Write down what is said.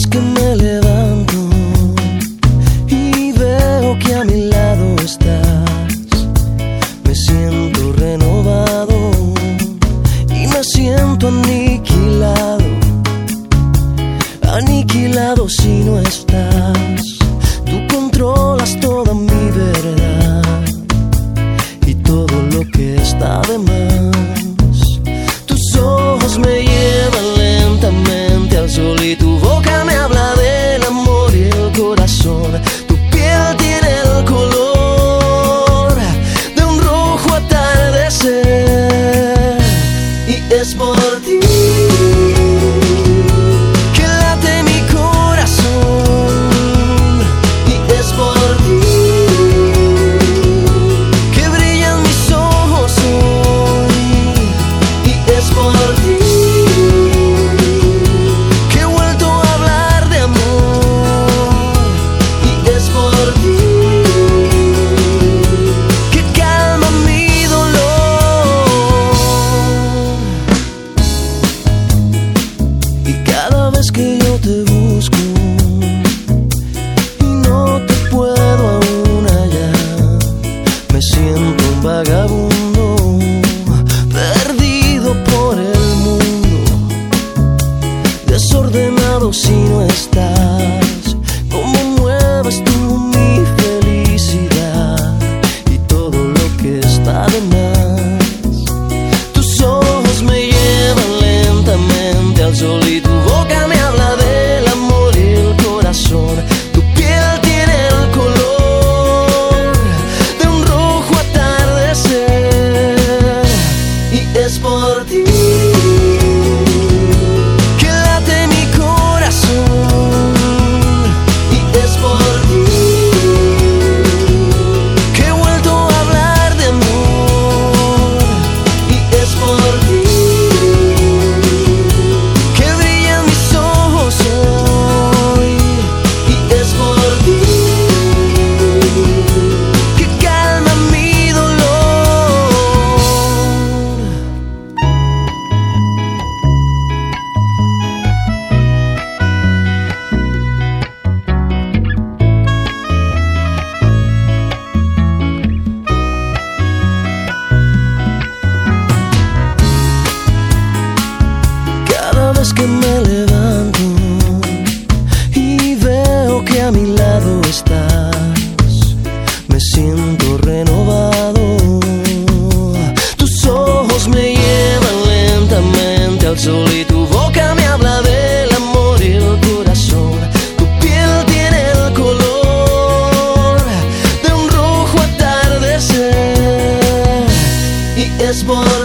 días que me levanto y veo que a mi lado estás, me siento renovado y me siento aniquilado, aniquilado si no estás. por ti. Cada vez que yo te horas que me levanto y veo que a mi lado estás, me siento renovado. Tus ojos me llevan lentamente al sol y tu boca me habla del amor y el corazón. Tu piel tiene el color de un rojo atardecer y es bonito.